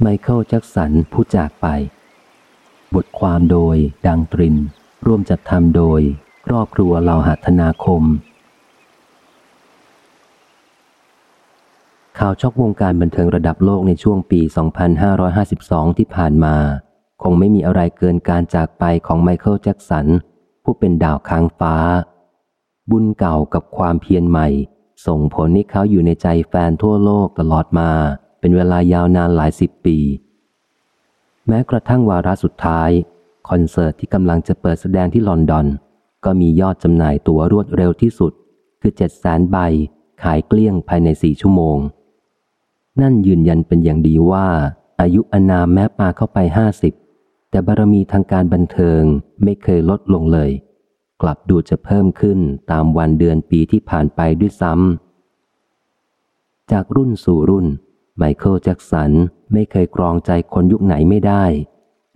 ไมเคิลแจ็กสันผู้จากไป บทความโดยดังตริน ร่วมจัดทำโดย ครอบครัวเหล่าหัตนาคม ข่าวช็อกวงการบันเทิงระดับโลกในช่วงปี 2552 ที่ผ่านมา คงไม่มีอะไรเกินการจากไปของไมเคิลแจ็กสัน ผู้เป็นดาวค้างฟ้า บุญเก่ากับความเพียรใหม่ ส่งผลให้เขาอยู่ในใจแฟนทั่วโลกตลอดมา เป็นเวลายาวนานหลายสิบปี แม้กระทั่งวาระสุดท้าย คอนเสิร์ตที่กำลังจะเปิดแสดงที่ลอนดอน ก็มียอดจำหน่ายตั๋วรวดเร็วที่สุด คือเจ็ดแสนใบ ขายเกลี้ยงภายในสี่ชั่วโมง นั่นยืนยันเป็นอย่างดีว่า อายุอนามแม้ปาเข้าไปห้าสิบแต่บารมีทางการบันเทิงไม่เคยลดลงเลย กลับดูจะเพิ่มขึ้นตามวันเดือนปีที่ผ่านไปด้วยซ้ำจากรุ่นสู่รุ่น ไมเคิลแจ็กสันไม่เคยครองใจคนยุคไหนไม่ได้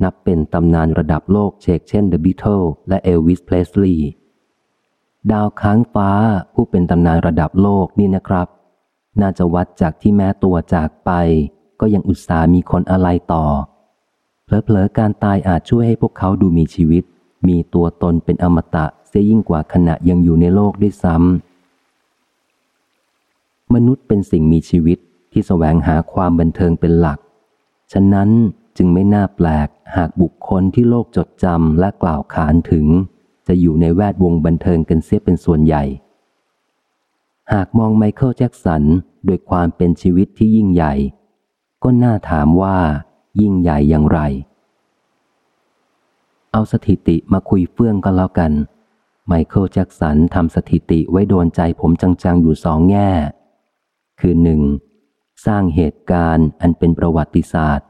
นับเป็นตำนานระดับโลกเฉกเช่นเดอะบีทเทิลส์และเอลวิสเพลสลีย์ดาวค้างฟ้าผู้เป็นตำนานระดับโลกนี่นะครับ น่าจะวัดจากที่แม้ตัวจากไป ก็ยังอุตส่าห์มีคนอะไรต่อเผลอๆการตายอาจช่วยให้พวกเขาดูมีชีวิต มีตัวตนเป็นอมตะเสียยิ่งกว่าขณะยังอยู่ในโลกด้วยซ้ำมนุษย์เป็นสิ่งมีชีวิต ที่แสวงหาความบันเทิงเป็นหลัก ฉะนั้นจึงไม่น่าแปลกหากบุคคลที่โลกจดจำและกล่าวขานถึง จะอยู่ในแวดวงบันเทิงกันเสียเป็นส่วนใหญ่ หากมองไมเคิลแจ็กสันโดยความเป็นชีวิตที่ยิ่งใหญ่ ก็น่าถามว่า ยิ่งใหญ่อย่างไร เอาสถิติมาคุยเฟื่องกันแล้วกัน ไมเคิลแจ็กสันทำสถิติไว้โดนใจผมจังๆอยู่สองแง่ คือหนึ่ง สร้างเหตุการณ์อันเป็นประวัติศาสตร์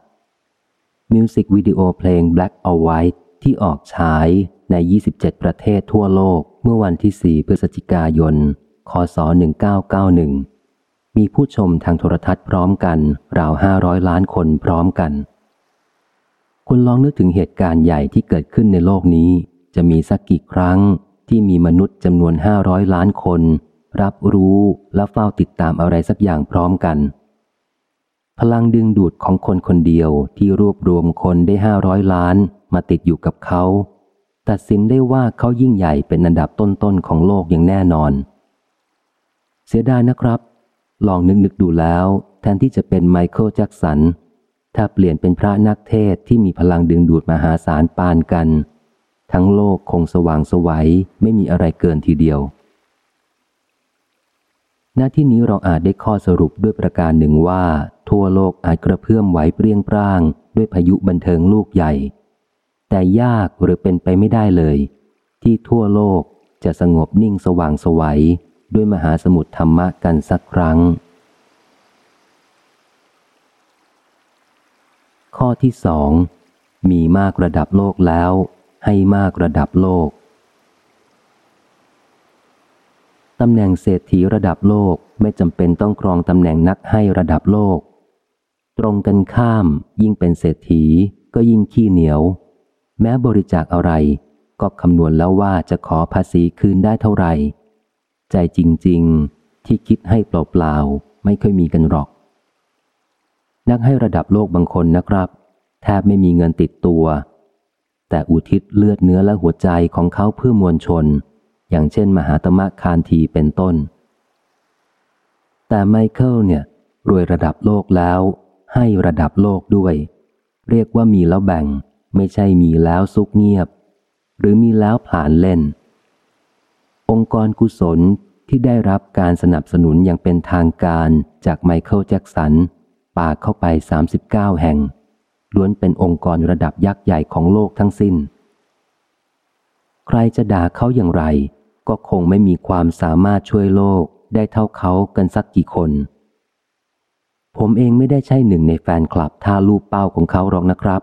มิวสิกวิดีโอเพลง Black or White ที่ออกฉายใน 27 ประเทศทั่วโลกเมื่อวันที่ 4 พฤศจิกายน คศ 1991 มีผู้ชมทางโทรทัศน์พร้อมกัน ราว 500 ล้านคนพร้อมกัน คุณลองนึกถึงเหตุการณ์ใหญ่ที่เกิดขึ้นในโลกนี้ จะมีสักกี่ครั้งที่มีมนุษย์จำนวน 500 ล้านคน รับรู้และเฝ้าติดตามอะไรสักอย่างพร้อมกัน พลังดึงดูดของคนคนเดียวที่รวบรวมคนได้ห้าร้อยล้านมาติดอยู่กับเขา ตัดสินได้ว่าเขายิ่งใหญ่เป็นอันดับต้นๆของโลกอย่างแน่นอน เสียดายนะครับ ลองนึกนึกดูแล้ว แทนที่จะเป็นไมเคิลแจ็กสัน ถ้าเปลี่ยนเป็นพระนักเทศที่มีพลังดึงดูดมหาศาลปานกัน ทั้งโลกคงสว่างสวัยไม่มีอะไรเกินทีเดียว หน้าที่นี้เราอาจได้ข้อสรุปด้วยประการหนึ่งว่า ทั่วโลกอาจกระเพื่อมไหวเปรี้ยงปร้าง ด้วยพายุบันเทิงลูกใหญ่ แต่ยากหรือเป็นไปไม่ได้เลย ที่ทั่วโลกจะสงบนิ่งสว่างสวัยด้วยมหาสมุทรธรรมะกันสักครั้ง ข้อที่สองมีมากระดับโลกแล้ว ให้มากระดับโลกตำแหน่งเศรษฐีระดับโลกไม่จำเป็นต้องครองตำแหน่งนักให้ระดับโลก ตรงกันข้าม ยิ่งเป็นเศรษฐีก็ยิ่งขี้เหนียว แม้บริจาคอะไรก็คำนวณแล้วว่าจะขอภาษีคืนได้เท่าไหร่ ใจจริง ๆ ที่คิดให้เปล่าๆไม่เคยมีกันหรอก นักให้ระดับโลกบางคนนะครับ แทบไม่มีเงินติดตัว แต่อุทิศเลือดเนื้อและหัวใจของเขาเพื่อมวลชน อย่างเช่น มหาตมะคานทีเป็นต้น แต่ไมเคิลเนี่ย รวยระดับโลกแล้ว ให้ระดับโลกด้วย เรียกว่ามีแล้วแบ่ง ไม่ใช่มีแล้วซุกเงียบ หรือมีแล้วผ่านเล่น องค์กรกุศลที่ได้รับการสนับสนุนอย่างเป็นทางการจากไมเคิลแจ็กสัน ปากเข้าไป 39 แห่ง ล้วนเป็นองค์กรระดับยักษ์ใหญ่ของโลกทั้งสิ้น ใครจะด่าเขาอย่างไร ก็คงไม่มีความสามารถช่วยโลกได้เท่าเขากันสักกี่คน ผมเองไม่ได้ใช่หนึ่งในแฟนคลับท่าลูปเป้าของเขาหรอกนะครับ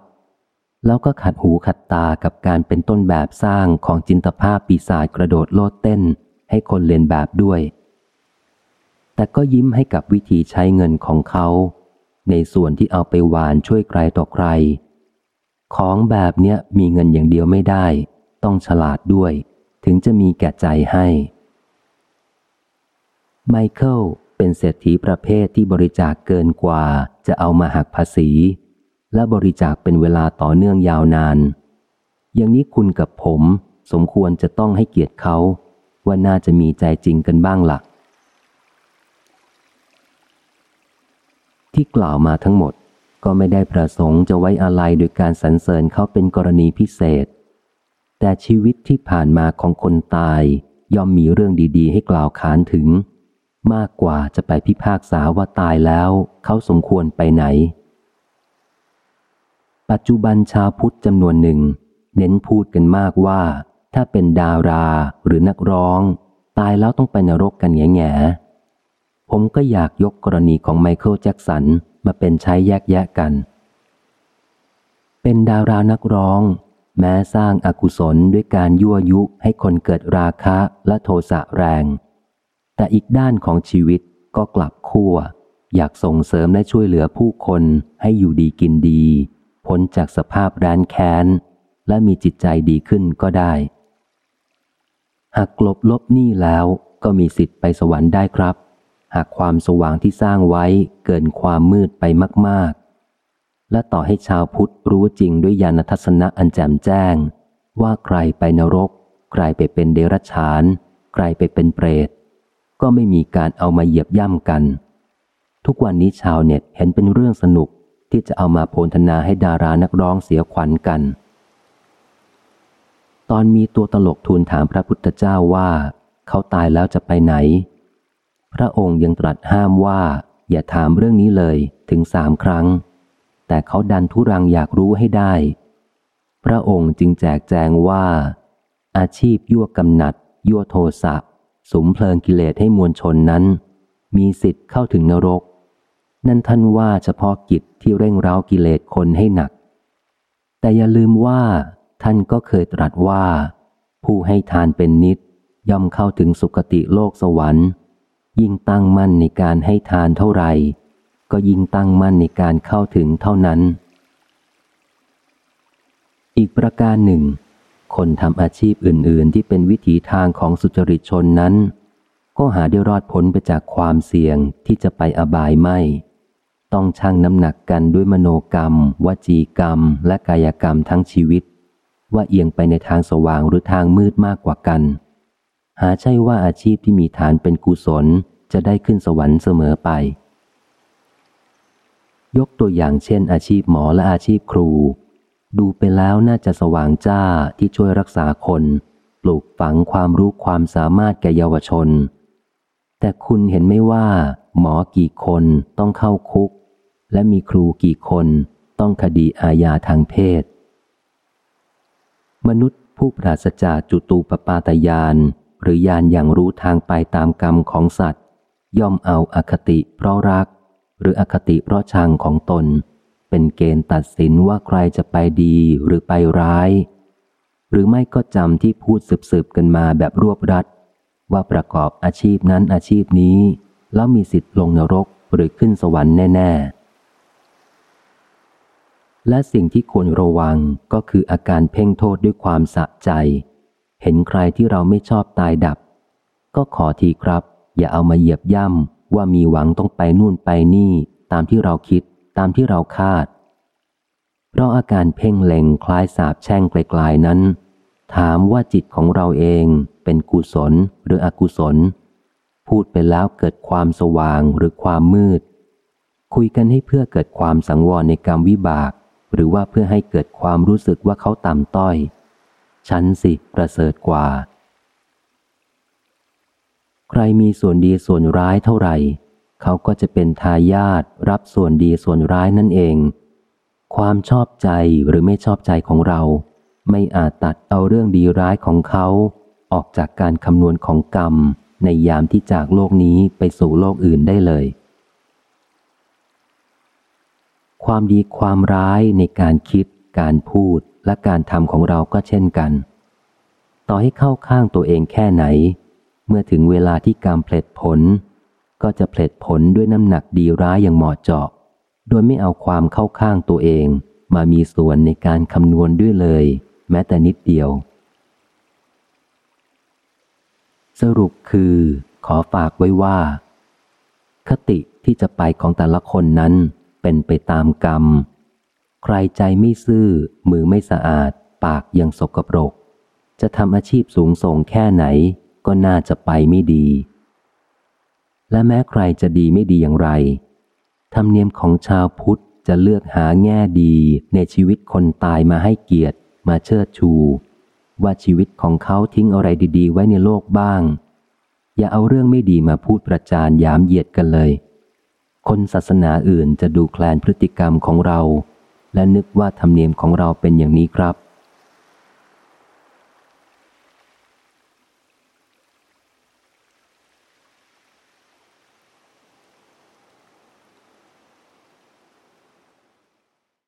แล้วก็ขัดหูขัดตากับการเป็นต้นแบบสร้างของจินตภาพปีศาจกระโดดโลดเต้น ให้คนเรียนแบบด้วย แต่ก็ยิ้มให้กับวิธีใช้เงินของเขา ในส่วนที่เอาไปหวานช่วยใครต่อใคร ของแบบเนี้ยมีเงินอย่างเดียวไม่ได้ ต้องฉลาดด้วย ถึงจะมีแก่ใจให้ไมเคิล เป็นเศรษฐีประเภทที่บริจาคเกินกว่าจะเอามาหักภาษี และบริจาคเป็นเวลาต่อเนื่องยาวนาน อย่างนี้คุณกับผมสมควรจะต้องให้เกียรติเขาว่าน่าจะมีใจจริงกันบ้างละ่ะที่กล่าวมาทั้งหมดก็ไม่ได้ประสงค์จะไว้อะไรโดยการสรรเสริญเขาเป็นกรณีพิเศษ แต่ชีวิตที่ผ่านมาของคนตายย่อมมีเรื่องดี ๆ ให้กล่าวขานถึง มากกว่าจะไปพิพากษาว่าตายแล้วเขาสมควรไปไหน ปัจจุบันชาวพุทธจำนวนหนึ่ง เน้นพูดกันมากว่า ถ้าเป็นดาราหรือนักร้อง ตายแล้วต้องไปนรกกันแง่แง่ผมก็อยากยกกรณีของไมเคิลแจ็กสันมาเป็นใช้แยกแยะกัน เป็นดารานักร้อง แม้สร้างอากุศลด้วยการยั่วยุให้คนเกิดราคะและโทสะแรง แต่อีกด้านของชีวิตก็กลับขั้วอยากส่งเสริมและช่วยเหลือผู้คนให้อยู่ดีกินดี พ้นจากสภาพแร้นแค้น และมีจิตใจดีขึ้นก็ได้ หากกลบลบนี่แล้วก็มีสิทธิ์ไปสวรรค์ได้ครับ หากความสว่างที่สร้างไว้เกินความมืดไปมาก ๆ และต่อให้ชาวพุทธรู้จริงด้วยญาณทัศนะอันแจ่มแจ้ง ว่าใครไปนรก ใครไปเป็นเดรัจฉาน ใครไปเป็นเปรต ก็ไม่มีการเอามาเหยียบย่ำกัน ทุกวันนี้ชาวเน็ตเห็นเป็นเรื่องสนุกที่จะเอามาโพลธนาให้ดารานักร้องเสียขวัญกัน ตอนมีตัวตลกทูลถามพระพุทธเจ้าว่า เขาตายแล้วจะไปไหน พระองค์ยังตรัสห้ามว่า อย่าถามเรื่องนี้เลยถึงสามครั้ง แต่เขาดันทุรังอยากรู้ให้ได้ พระองค์จึงแจกแจงว่า อาชีพยั่วกำหนัด ยั่วโทสะ สุมเพลิงกิเลสให้มวลชนนั้น มีสิทธิ์เข้าถึงนรก นั่นท่านว่าเฉพาะกิจที่เร่งเร้ากิเลสคนให้หนัก แต่อย่าลืมว่าท่านก็เคยตรัสว่า ผู้ให้ทานเป็นนิดย่อมเข้าถึงสุคติโลกสวรรค์ ยิ่งตั้งมั่นในการให้ทานเท่าไหร่ก็ยิ่งตั้งมั่นในการเข้าถึงเท่านั้น อีกประการหนึ่ง คนทำอาชีพอื่น ๆ ที่เป็นวิถีทางของสุจริตชนนั้น ก็หาได้รอดพ้นไปจากความเสี่ยงที่จะไปอบายไม่ ต้องชั่งน้ำหนักกันด้วยมโนกรรม วจีกรรม และกายกรรมทั้งชีวิต ว่าเอียงไปในทางสว่างหรือทางมืดมากกว่ากัน หาใช่ว่าอาชีพที่มีฐานเป็นกุศลจะได้ขึ้นสวรรค์เสมอไป ยกตัวอย่างเช่น อาชีพหมอและอาชีพครู ดูไปแล้วน่าจะสว่างจ้าที่ช่วยรักษาคน ปลูกฝังความรู้ความสามารถแก่เยาวชน แต่คุณเห็นไม่ว่า หมอกี่คนต้องเข้าคุก และมีครูกี่คนต้องคดีอาญาทางเพศ มนุษย์ผู้ปราศจากจุตูปปาตยาน หรือยานอย่างรู้ทางไปตามกรรมของสัตว์ ย่อมเอาอาคติเพราะรัก หรืออคติเพราะชังของตน เป็นเกณฑ์ตัดสินว่าใครจะไปดีหรือไปร้าย หรือไม่ก็จำที่พูดสืบๆกันมาแบบรวบรัด ว่าประกอบอาชีพนั้นอาชีพนี้ แล้วมีสิทธิ์ลงนรกหรือขึ้นสวรรค์แน่ ๆ และสิ่งที่ควรระวังก็คืออาการเพ่งโทษด้วยความสะใจ เห็นใครที่เราไม่ชอบตายดับ ก็ขอทีครับ อย่าเอามาเหยียบย่ำว่ามีหวังต้องไปนู่นไปนี่ตามที่เราคิด ตามที่เราคาด เพราะอาการเพ่งเล็งคล้ายสาบแช่งไกลๆนั้น ถามว่าจิตของเราเองเป็นกุศลหรืออกุศล พูดไปแล้วเกิดความสว่างหรือความมืด คุยกันให้เพื่อเกิดความสังวรในกรรมวิบาก หรือว่าเพื่อให้เกิดความรู้สึกว่าเขาต่ำต้อย ฉันสิประเสริฐกว่า ใครมีส่วนดีส่วนร้ายเท่าไหร่ เขาก็จะเป็นทายาทรับส่วนดีส่วนร้ายนั่นเอง ความชอบใจหรือไม่ชอบใจของเรา ไม่อาจตัดเอาเรื่องดีร้ายของเขา ออกจากการคำนวณของกรรม ในยามที่จากโลกนี้ไปสู่โลกอื่นได้เลย ความดีความร้ายในการคิด การพูดและการทำของเราก็เช่นกัน ต่อให้เข้าข้างตัวเองแค่ไหน เมื่อถึงเวลาที่กรรมเพลิดผล ก็จะเพลิดผลด้วยน้ำหนักดีร้ายอย่างเหมาะเจาะ โดยไม่เอาความเข้าข้างตัวเอง มามีส่วนในการคำนวณด้วยเลย แม้แต่นิดเดียว สรุปคือขอฝากไว้ว่า คติที่จะไปของแต่ละคนนั้นเป็นไปตามกรรมใใครใจไม่ซื่อ มือไม่สะอาด ปากยังสกปรก จะทำอาชีพสูงส่งแค่ไหนก็น่าจะไปไม่ดี และแม้ใครจะดีไม่ดีอย่างไร ธรรมเนียมของชาวพุทธจะเลือกหาแง่ดีในชีวิตคนตายมาให้เกียรติ มาเชิดชู ว่าชีวิตของเขาทิ้งอะไรดี ๆ ไว้ในโลกบ้าง อย่าเอาเรื่องไม่ดีมาพูดประจานยามเหยียดกันเลย คนศาสนาอื่นจะดูแคลนพฤติกรรมของเรา และนึกว่าธรรมเนียมของเราเป็นอย่างนี้ครับ